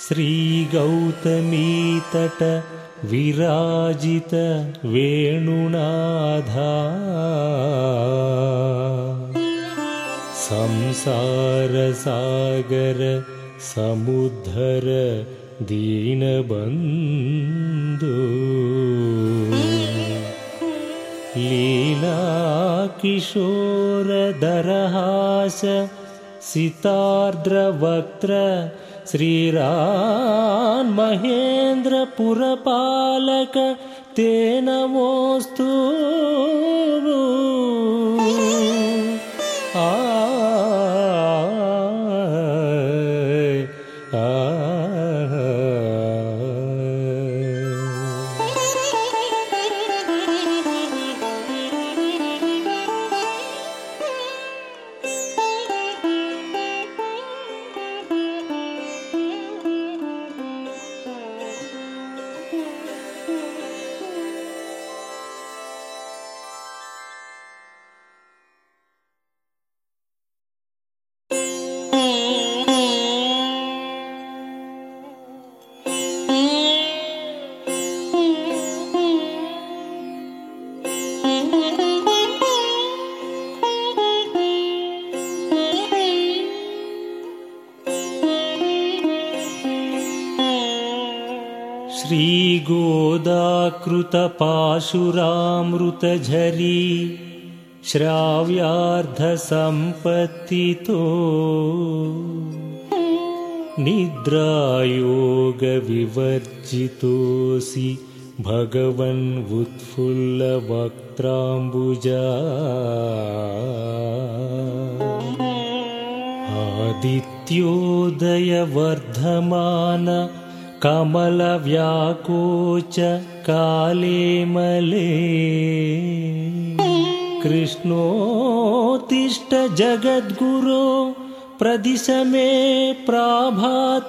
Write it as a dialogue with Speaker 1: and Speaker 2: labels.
Speaker 1: श्रीगौतमीतट विराजित वेणुनाधा संसारसागर समुद्धर दीनबन्धु। लीलाकिशोरदरहास सितार्द्रवक्त्र श्रीरान्महेन्द्रपुरपालक तेन मोऽस्तु श्रीगोदाकृतपाशुरामृतझरी श्राव्यार्धसम्पत्तितो निद्रायोगविवर्जितोऽसि भगवन् उत्फुल्लवक्त्राम्बुजा आदित्योदयवर्धमान कमलव्याकोच काले मले कृष्णोत्तिष्ठ जगद्गुरो प्रदिश मे प्राभातसेवोत्सवम्